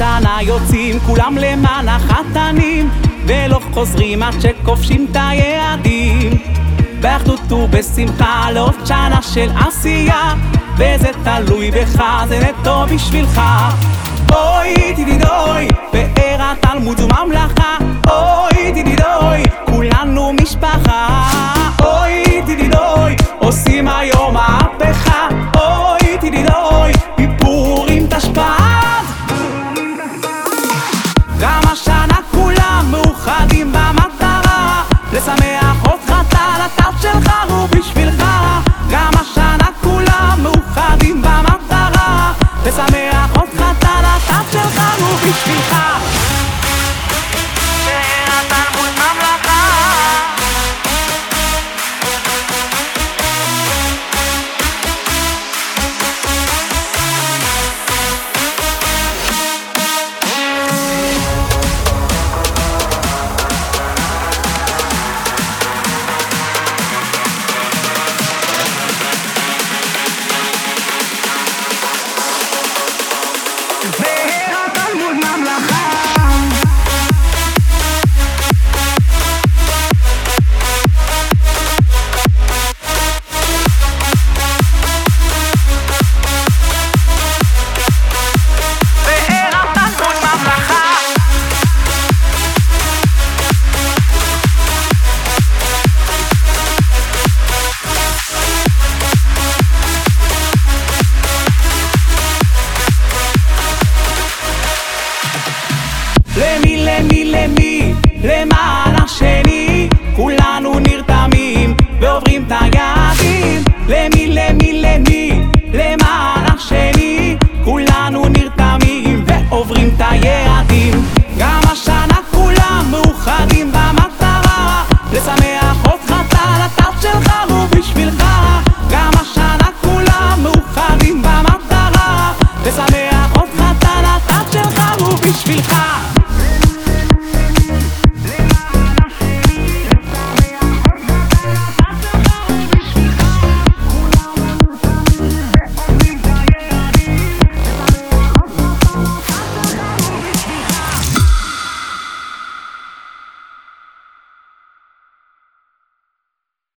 השנה יוצאים כולם למען החתנים ולא חוזרים עד שכובשים את היעדים. באחדות ובשמחה לעוד שנה של עשייה וזה תלוי בך, זה נטו בשבילך. אוי תדידוי, פאר אותך את הלטף שלך ובשבילך התלמוד את היעדים. גם השנה כולם מאוחדים במטרה לשמח